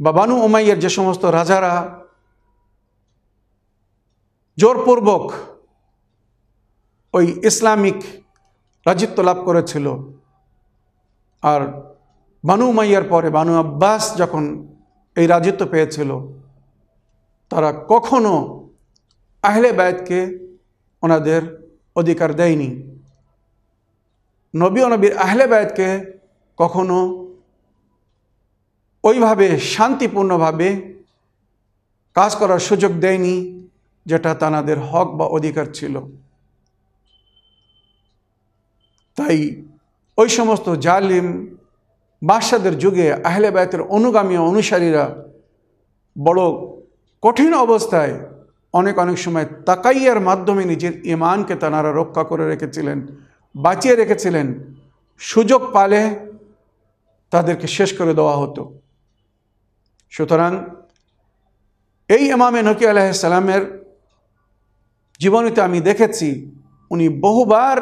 বা বানু ওমাইয়ের যে সমস্ত রাজারা জোরপূর্বক ওই ইসলামিক রাজিত্ব লাভ করেছিল। আর বানু মাইয়ার পরে বানু আব্বাস যখন এই রাজিত্ব পেয়েছিল, তারা কখনো আহলে বায়তকে ওনাদের অধিকার দেয়নি। নবী ও নবীর আহলে বায়তকে কখনো ওইভাবে শান্তিপূর্ণভাবে কাজ করার সুযোগ দেয়নি। যেটা তানাদের হক বা অধিকার ছিল। তাই ওই সমস্ত জালিম বাদশাদের যুগে আহলে বায়তের অনুগামী অনুসারীরা বড় কঠিন অবস্থায় অনেক অনেক সময় তাকাইয়ার মাধ্যমে নিজের ইমানকে তানারা রক্ষা করে রেখেছিলেন, বাঁচিয়ে রেখেছিলেন। সুযোগ পালে তাদেরকে শেষ করে দেওয়া হতো। সুতরাং এই ইমামে নকি আলাইসালামের জীবনীতে আমি দেখেছি, উনি বহুবার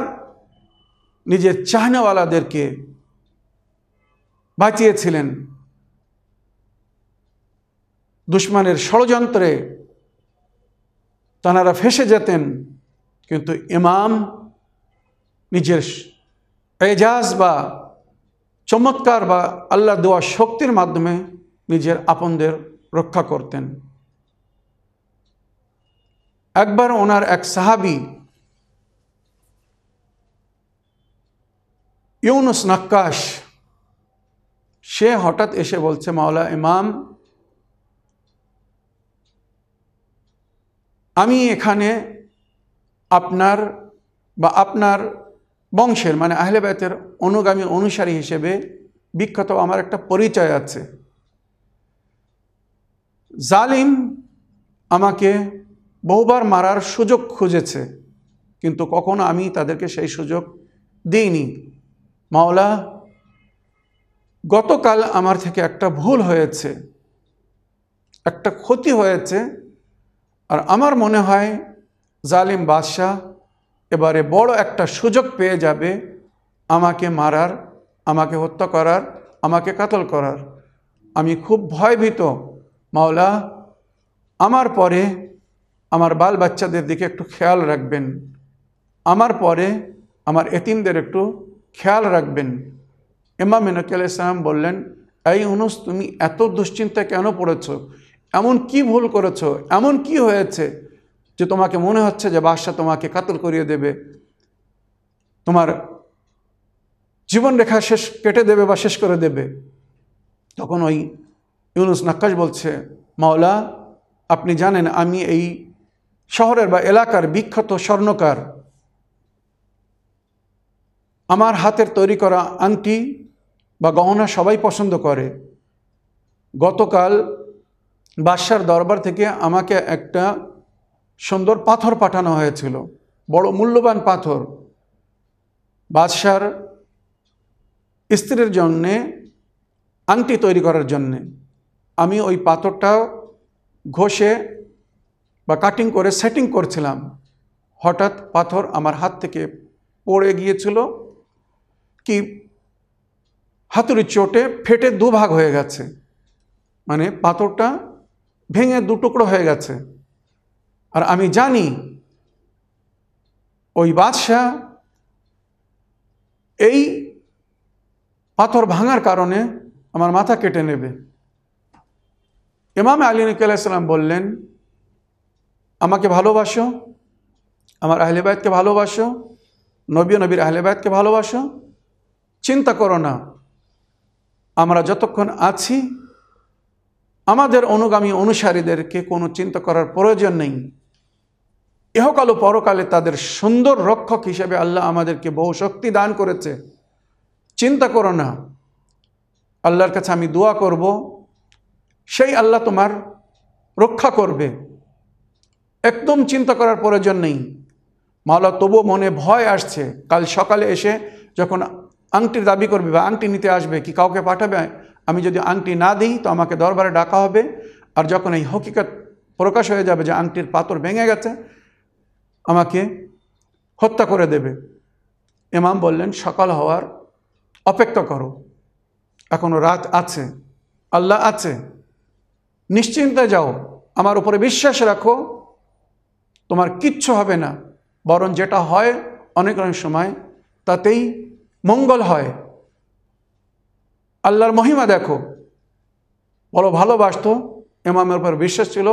নিজের চাহনাওয়ালাদেরকে বাঁচিয়েছিলেন। দুশ্মনের ষড়যন্ত্রে তানারা ফেসে যেতেন, কিন্তু ইমাম নিজের এজাজ বা চমৎকার বা আল্লাহ দেওয়া শক্তির মাধ্যমে নিজের আপনদের রক্ষা করতেন। একবার ওনার এক সাহাবি ইউনুস নাক্কাশ, সে হঠাৎ এসে বলছে, মাওলা ইমাম, আমি এখানে আপনার বা আপনার বংশের মানে আহলে বায়তের অনুগামী অনুসারী হিসেবে বিখ্যাত আমার একটা পরিচয় আছে। জালিম আমাকে বহুবার মারার সুযোগ খুঁজেছে, কিন্তু কখনো আমি তাদেরকে সেই সুযোগ দিইনি। মাওলা, গতকাল আমার থেকে একটা ভুল হয়েছে, একটা ক্ষতি হয়েছে, আর আমার মনে হয় জালিম বাদশাহ এবারে বড় একটা সুযোগ পেয়ে যাবে আমাকে মারার, আমাকে হত্যা করার, আমাকে কাতল করার। আমি খুব ভয়ভীত। মাওলা, আমার পরে আমার বাল বাচ্চাদের দিকে একটু খেয়াল রাখবেন। আমার পরে আমার এতিমদের একটু খেয়াল রাখবেন। ইমাম মেনকি আলাইসালাম বললেন, এই অনুস তুমি এত দুশ্চিন্তায় কেন পড়েছ? এমন কি ভুল করেছ? এমন কি হয়েছে যে তোমাকে মনে হচ্ছে যে বাদশাহ তোমাকে কাতল করিয়ে দেবে? তোমার জীবনরেখা শেষ, কেটে দেবে বা শেষ করে দেবে? তখন ওই ইউনুস নাক্কাশ বলছে, মাওলা, আপনি জানেন আমি এই শহরের বা এলাকার বিখ্যাত স্বর্ণকার। আমার হাতের তৈরি করা আংটি বা গহনা সবাই পছন্দ করে। গতকাল বাদশার দরবার থেকে আমাকে একটা সুন্দর পাথর পাঠানো হয়েছিল। বড় মূল্যবান পাথর। বাদশার স্ত্রীর জন্যে আংটি তৈরি করার জন্যে। আমি ওই পাথরটা ঘষে বা কাটিং করে সেটিং করছিলাম, হঠাৎ পাথর আমার হাত থেকে পড়ে গিয়েছিল কি হাতুড়ির চোটে ফেটে দুভাগ হয়ে গেছে। মানে পাথরটা ভেঙে দু টুকরো হয়ে গেছে। আর আমি জানি ওই বাদশাহ এই পাথর ভাঙার কারণে আমার মাথা কেটে নেবে। ইমাম আলী নকিসাল্লাম বললেন আমাকে ভালোবাসো, আমার আহলেবায়তকে ভালোবাসো, নবী নবীর আহলেবায়তকে ভালোবাসো। চিন্তা করো না, আমরা যতক্ষণ আছি, আমাদের অনুগামী অনুসারীদেরকে কোনো চিন্তা করার প্রয়োজন নেই। ইহকাল ও পরকালে তাদের সুন্দর রক্ষক হিসেবে আল্লাহ আমাদেরকে বহু শক্তি দান করেছে। চিন্তা করো না, আল্লাহর কাছে আমি দোয়া করব, সেই আল্লাহ তোমার রক্ষা করবে। একদম চিন্তা করার প্রয়োজন নেই। মাওলা, তবুও মনে ভয় আসছে। কাল সকালে এসে যখন আংটির দাবি করবে বা আংটি নিতে আসবে, কি কাউকে পাঠাবে? আমি যদি আংটি না দিই, তো আমাকে দরবারে ডাকা হবে। আর যখন এই হকিকত প্রকাশ হয়ে যাবে যে আংটির পাথর ভেঙে গেছে, আমাকে হত্যা করে দেবে। এমাম বললেন, সকাল হওয়ার অপেক্ষা করো। এখনও রাত আছে। আল্লাহ আছে। নিশ্চিন্তে যাও। আমার উপরে বিশ্বাস রাখো। তোমার কিচ্ছু হবে না। বরং যেটা হয় অনেক অনেক সময়, তাতেই মঙ্গল হয়। আল্লাহর মহিমা দেখো। বলো, ভালোবাসত? ইমামের উপর বিশ্বাস ছিল।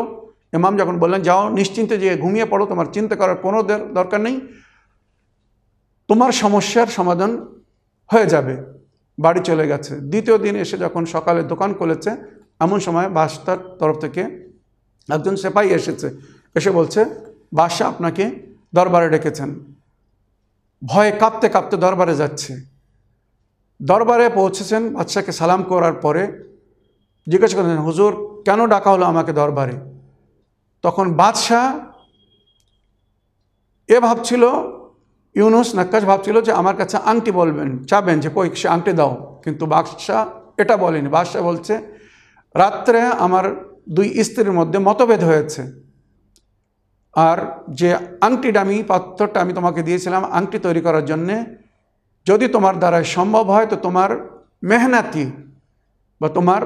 ইমাম যখন বললেন, যাও, নিশ্চিন্তে যে ঘুমিয়ে পড়ো, তোমার চিন্তা করার কোনো দরকার নেই। তোমার সমস্যার সমাধান হয়ে যাবে। বাড়ি চলে গেছে। দ্বিতীয় দিন এসে যখন সকালে দোকান খুলেছে, এমন সময় বাদশার তরফ থেকে একজন সেপাই এসেছে। এসে বলছে বাদশাহ আপনাকে দরবারে ডেকেছেন। ভয়ে কাঁপতে কাঁপতে দরবারে যাচ্ছে। দরবারে পৌঁছেছেন বাদশাকে সালাম করার পরে জিজ্ঞাসা করেছেন হুজুর, কেন ডাকা হলো আমাকে দরবারে? তখন বাদশাহ এ ভাবছিল, ইউনুস নাক্কাশ ভাবছিল যে আমার কাছে আংটি বলবেন, চাবেন যে, কই, সে আংটি দাও। কিন্তু বাদশাহ এটা বলেনি। বাদশাহ বলছে, রাত্রে আমার দুই স্ত্রীর মধ্যে মতভেদ হয়েছে। আর যে আংটিটা আমি পাথরটা আমি তোমাকে দিয়েছিলাম, আংটি তৈরি করার জন্যে, যদি তোমার দ্বারা সম্ভব হয়, তো তোমার মেহনাতি বা তোমার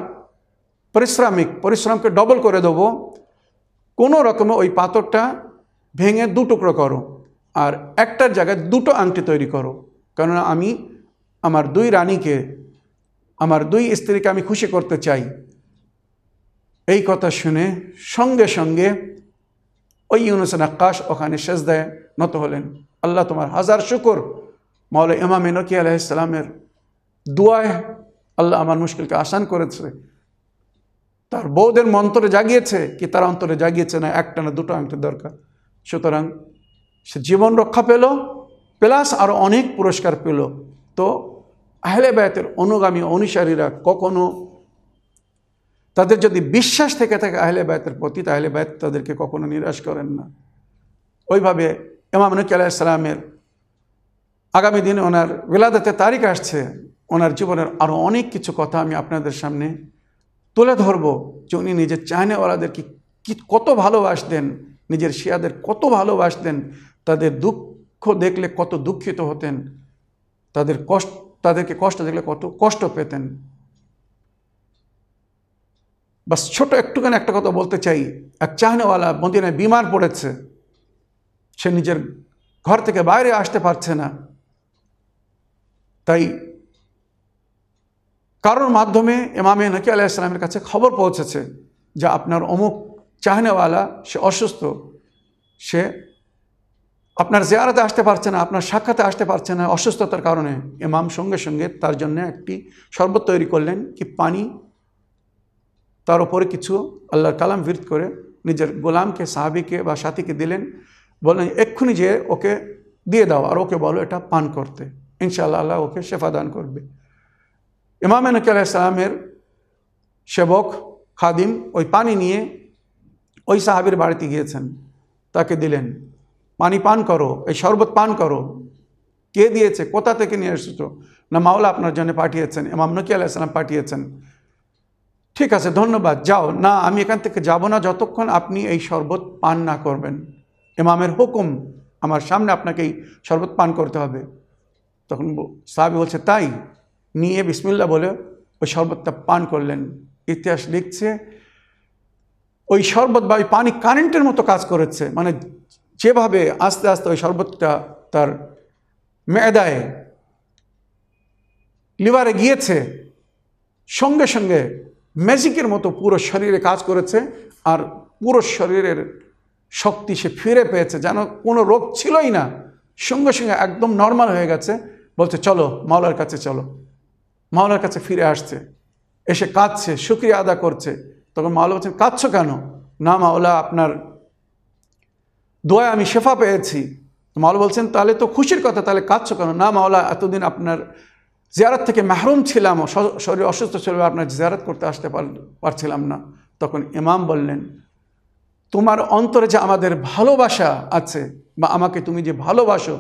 পরিশ্রমিক, পরিশ্রমকে ডবল করে দেবো। কোনো রকমে ওই পাথরটা ভেঙে দু টুকরো করো আর একটার জায়গায় দুটো আংটি তৈরি করো। কেননা আমি আমার দুই রানীকে, আমার দুই স্ত্রীকে আমি খুশি করতে চাই। এই কথা শুনে সঙ্গে সঙ্গে ওই ইউনুসেন আকাশ ওখানে শেষ দেয় নত হলেন। আল্লাহ তোমার হাজার শুকর। মাওলা ইমাম নকি আলাইসালামের দুয়ায় আল্লাহ আমার মুশকিলকে আসান করেছে। তার বৌদের মন্তরে জাগিয়েছে কি তার অন্তরে জাগিয়েছে না একটা না দুটো আংটি দরকার। সুতরাং সে জীবন রক্ষা পেল, প্লাস আরও অনেক পুরস্কার পেল। তো আহলে ব্যতের অনুগামী অনুসারীরা কখনো তাদের যদি বিশ্বাস থেকে থাকে আহলে ব্যতের প্রতি, তাহলে ব্যত তাদেরকে কখনো নিরাশ করেন না। ওইভাবে ইমাম নকি আলাইসালামের আগামী দিনে ওনার বিলাদাতে তারিখ আসছে, ওনার জীবনের আরও অনেক কিছু কথা আমি আপনাদের সামনে তুলে ধরবো যে উনি নিজের চায়নাওয়ালাদেরকে কি কত ভালোবাসতেন, নিজের শিয়াদের কত ভালোবাসতেন, তাদের দুঃখ দেখলে কত দুঃখিত হতেন, তাদের কষ্ট, তাদেরকে কষ্ট দেখলে কত কষ্ট পেতেন। বাস ছোট একটুখানি একটা কথা বলতে চাই। এক চাহনেওয়ালা মদিনায় বিমার পড়েছে। সে নিজের ঘর থেকে বাইরে আসতে পারছে না। তাই কারোর মাধ্যমে ইমামে নকি আলাইসালামের কাছে খবর পৌঁছেছে যে আপনার অমুক চাহনেওয়ালা, সে অসুস্থ। সে আপনার জেয়ারাতে আসতে পারছে না, আপনার সাক্ষাতে আসতে পারছে না অসুস্থতার কারণে। এমাম সঙ্গে সঙ্গে তার জন্য একটি শরবত তৈরি করলেন, কি পানি তার উপরে কিছু আল্লাহর কালাম ভিড় করে নিজের গোলামকে, সাহাবিকে বা সাথীকে দিলেন। বললেন এক্ষুনি যে ওকে দিয়ে দাও আর ওকে বলো এটা পান করতে। ইনশাআল্লাহ আল্লাহ ওকে শেফা দান করবে। ইমাম নকি আলাইসালামের সেবক খাদিম ওই পানি নিয়ে ওই সাহাবির বাড়িতে গিয়েছেন। তাকে দিলেন, পানি পান করো, এই শরবত পান করো। কে দিয়েছে? কোথা থেকে নিয়ে এসেছ? না, মাওলা আপনার জন্য পাঠিয়েছেন, ইমাম নকি আলাইসালাম পাঠিয়েছেন। ঠিক আছে, ধন্যবাদ, যাও। না, আমি এখান থেকে যাব না যতক্ষণ আপনি এই শরবত পান না করবেন। ইমামের হুকুম, আমার সামনে আপনাকে এই শরবত পান করতে হবে। তখন সাহাবি বলছে, তাই? নিয়ে বিসমিল্লা বলে ওই শরবতটা পান করলেন। ইতিহাস লিখছে, ওই শরবত বা ওই পানি কারেন্টের মতো কাজ করেছে। মানে যেভাবে আস্তে আস্তে ওই শরবতটা তার মেদায় লিভারে গিয়েছে, সঙ্গে সঙ্গে ম্যাজিকের মতো পুরো শরীরে কাজ করেছে আর পুরো শরীরের শক্তি সে ফিরে পেয়েছে, যেন কোনো রোগ ছিলই না। সঙ্গে সঙ্গে একদম নর্মাল হয়ে গেছে। বলছে, চলো, মাওলার কাছে চলো। মাওলার কাছে ফিরে আসছে। এসে কাঁদছে, শুক্রিয়া আদা করছে। তখন মাওলা বলছেন কাঁদছো কেন? না মাওলা, আপনার দোয়া আমি শেফা পেয়েছি। মাওলা বলছেন, তাহলে তো খুশির কথা, তাহলে কাঁদছো কেন? না মাওলা, এতদিন আপনার জিয়ারত থেকে মাহরুম ছিলাম শরীর অসুস্থ ছিল, আপনার জিয়ারত করতে আসতে পারছিলাম না। তখন ইমাম বললেন, তোমার অন্তরে যে আমাদের ভালোবাসা আছে বা আমাকে তুমি যে ভালোবাসো,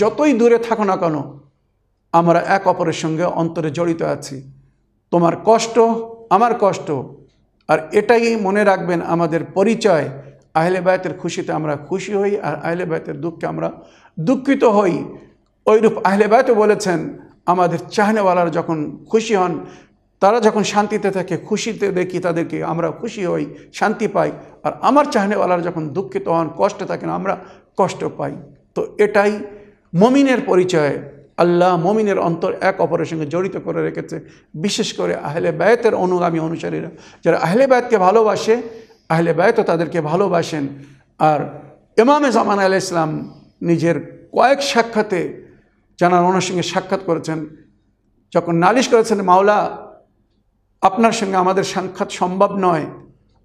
যতই দূরে থাকো না কেন, আমরা এক অপরের সঙ্গে অন্তরে জড়িত আছি। তোমার কষ্ট আমার কষ্ট, আর এটাই মনে রাখবেন আমাদের পরিচয়। আহলে বায়তের খুশিতে আমরা খুশি হই, আর আহলে বায়তের দুঃখে আমরা দুঃখিত হই। ওইরূপ আহলে বায়তে বলেছেন আমাদের চাহনেওয়ালারা যখন খুশি হন, তারা যখন শান্তিতে থাকে, খুশিতে দেখি তাদেরকে আমরা খুশি হই, শান্তি পাই। আর আমার চাহনেওয়ালারা যখন দুঃখিত হন, কষ্টে থাকেন, আমরা কষ্ট পাই। তো এটাই মমিনের পরিচয়। আল্লাহ মমিনের অন্তর এক অপরের সঙ্গে জড়িত করে রেখেছে। বিশেষ করে আহলে ব্যয়তের অনুগামী অনুসারীরা। যারা আহলে ব্যয়তকে ভালোবাসে, আহলে ব্যয়ত তাদেরকে ভালোবাসেন। আর ইমামে জামান আল ইসলাম নিজের কয়েক সাক্ষাতে জানার ওনার সঙ্গে সাক্ষাৎ করেছেন। যখন নালিশ করেছেন, মাওলা, আপনার সঙ্গে আমাদের সাক্ষাৎ সম্ভব নয়।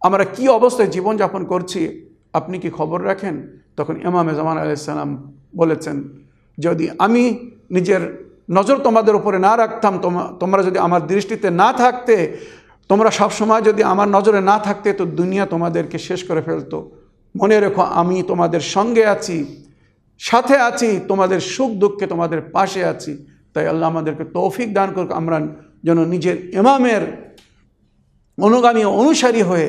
আমরা কি অবস্থায় জীবনযাপন করছি, আপনি কি খবর রাখেন? তখন ইমাম জামান আলাইসাল্লাম বলেছেন, যদি আমি নিজের নজর তোমাদের উপরে না রাখতাম, তোমা, তোমরা যদি আমার দৃষ্টিতে না থাকতে, তোমরা সব সময় যদি আমার নজরে না থাকতে, তো দুনিয়া তোমাদেরকে শেষ করে ফেলতো। মনে রেখো, আমি তোমাদের সঙ্গে আছি। সাথে আছি, তোমাদের সুখ দুঃখে তোমাদের পাশে আছি। তাই আল্লাহ আমাদেরকে তৌফিক দান করুক। আমরা যেন নিজের ইমামের অনুগামী অনুসারী হয়ে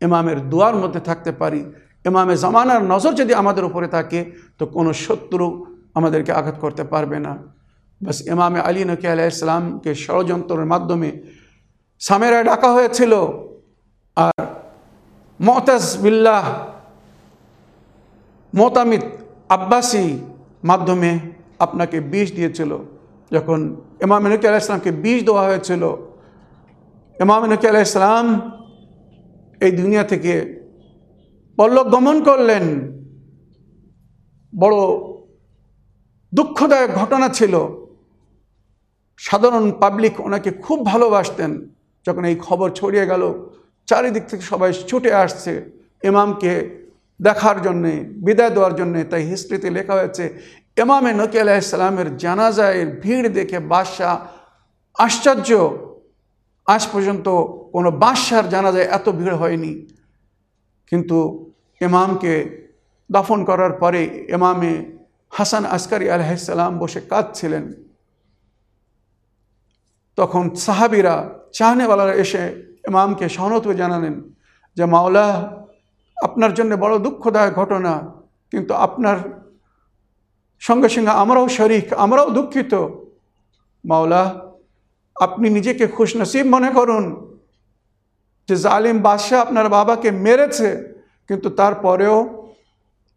ইমামের দুয়ার মধ্যে থাকতে পারি। ইমামে জামানার নজর যদি আমাদের উপরে থাকে, তো কোনো শত্রু আমাদেরকে আঘাত করতে পারবে না। বাস ইমামে আলী নকি আলাহ ইসলামকে ষড়যন্ত্রের মাধ্যমে সামেরায় ডাকা হয়েছিল। আর মতাজ বিল্লাহ মোতামিদ আব্বাসি মাধ্যমে আপনাকে বিষ দিয়েছিল। যখন ইমাম নকি আলাহ ইসলামকে বিষ দেওয়া হয়েছিল, ইমাম নকি আলাহ ইসলাম এই দুনিয়া থেকে পল্লব গমন করলেন। বড় দুঃখদায়ক ঘটনা ছিল। সাধারণ পাবলিক ওনাকে খুব ভালোবাসতেন। যখন এই খবর ছড়িয়ে গেল, চারিদিক থেকে সবাই ছুটে আসছে। ইমামকে দেখার জন্যে, বিদায় দেওয়ার জন্যে তাই হিস্ট্রিতে লেখা হয়েছে এমামে নকি আলাইসালামের জানাজায় ভিড় দেখে বাদশাহ আশ্চর্য। আজ পর্যন্ত কোনো বাদশার জানাজায় এত ভিড় হয়নি। কিন্তু ইমামকে দাফন করার পরে ইমামে হাসান আসকারি আলহাইসাল্লাম বসে কাঁদছিলেন। তখন সাহাবিরা চাহনেওয়ালারা এসে ইমামকে সহনত জানালেন যে, মাওলা আপনার জন্য বড় দুঃখদায়ক ঘটনা, কিন্তু আপনার সঙ্গে সঙ্গে আমরাও শরিক, আমরাও দুঃখিত। মাওলা, আপনি নিজেকে খুশনসিব মনে করুন যে জালিম বাদশাহ আপনার বাবাকে মেরেছে, কিন্তু তারপরেও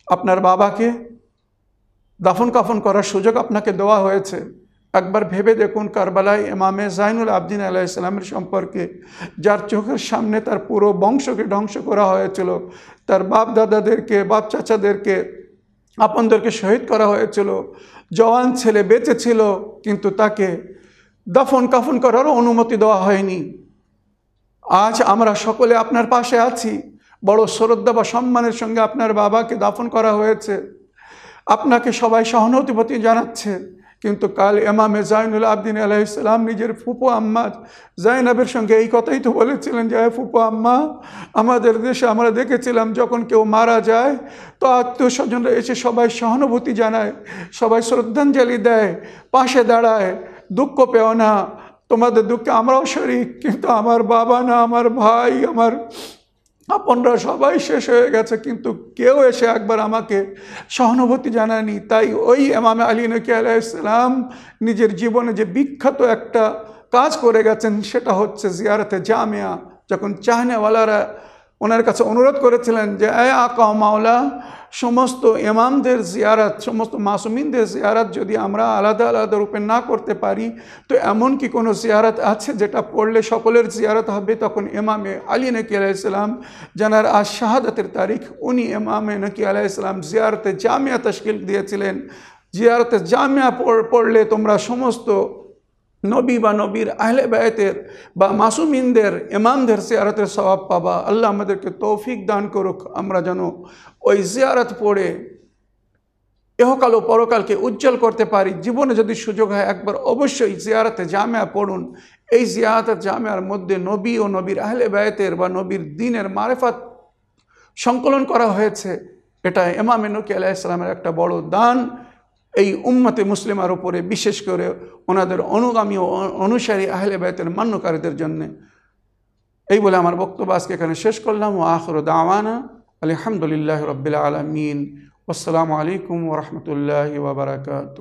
আপনার বাবাকে দাফন কাফন করার সুযোগ আপনাকে দেওয়া হয়েছে। একবার ভেবে দেখুন কারবালায় এমামে জাইনুল আবদিন আলাইসালামের সম্পর্কে, যার চোখের সামনে তার পুরো বংশকে ধ্বংস করা হয়েছিল। তার বাপ দাদাদেরকে বাপ চাচাদেরকে আপনদেরকে শহীদ করা হয়েছিল। জওয়ান ছেলে বেঁচে ছিল, কিন্তু তাকে দাফন কাফন করারও অনুমতি দেওয়া হয়নি। আজ আমরা সকলে আপনার পাশে আছি। বড় শ্রদ্ধা বা সম্মানের সঙ্গে আপনার বাবাকে দাফন করা হয়েছে। আপনাকে সবাই সহানুভূতি জানাচ্ছে। কিন্তু কাল এমামে জাইনুল আবদিন আলাইসালাম নিজের ফুপু আম্মা জাইনাবের সঙ্গে এই কথাই তো বলেছিলেন যে ফুপু আম্মা, আমাদের দেশে আমরা দেখেছিলাম যখন কেউ মারা যায়, তো আত্মীয় স্বজনরা এসে সবাই সহানুভূতি জানায়, সবাই শ্রদ্ধাঞ্জলি দেয়, পাশে দাঁড়ায়, দুঃখ পেও না, তোমাদের দুঃখে আমরাও শরিক, কিন্তু আমার বাবা না, আমার ভাই, আমার আপনরা সবাই শেষ হয়ে গেছে, কিন্তু কেউ এসে একবার আমাকে সহানুভূতি জানায়নি। তাই ওই এমামে আলী নকি আলাইসালাম নিজের জীবনে যে বিখ্যাত একটা কাজ করে গেছেন, সেটা হচ্ছে জিয়ারতে জামিয়া, যখন চাহনেওয়ালারা ওনার কাছে অনুরোধ করেছিলেন যে, এ আকা মাওলা, সমস্ত ইমামদের জিয়ারাত, সমস্ত মাসুমিনদের জিয়ারাত যদি আমরা আলাদা আলাদা রূপে না করতে পারি, তো এমন কি কোনো জিয়ারাত আছে যেটা পড়লে সকলের জিয়ারাত হবে? তখন ইমামে আলী নকি আলাইসালাম জানার আজ শাহাদাতের তারিখ, উনি ইমামে নকি আলাইসালাম জিয়ারতে জামিয়া তশকিল দিয়েছিলেন। জিয়ারতে জামিয়া পড়লে তোমরা সমস্ত নবী বা নবীর আহলে বায়তের বা মাসুমিনদের, ইমামদের জিয়ারতের স্বভাব পাবা। আল্লাহ আমাদেরকে তৌফিক দান করুক। আমরা যেন ওই জিয়ারত পড়ে এহকাল ও পরকালকে উজ্জ্বল করতে পারি। জীবনে যদি সুযোগ হয় একবার অবশ্যই জিয়ারতে জামিয়া পড়ুন। এই জিয়ারতের জামিয়ার মধ্যে নবী ও নবীর আহলে বায়তের বা নবীর দিনের মারেফাত সংকলন করা হয়েছে। এটা এমামে নকি একটা বড় দান। এই উম্মতে মুসলিমার উপরে, বিশেষ করে ওনাদের অনুগামী ও অনুসারী আহলে বায়তের মান্যকারীদের জন্যে। এই বলে আমার বক্তব্য আজকে এখানে শেষ করলাম। ও আখর দাওয়ানা। আলহামদুলিল্লাহ রবিল আলমিন। আসসালামু আলাইকুম ওরহমতুল্লাহ ওবরাকাত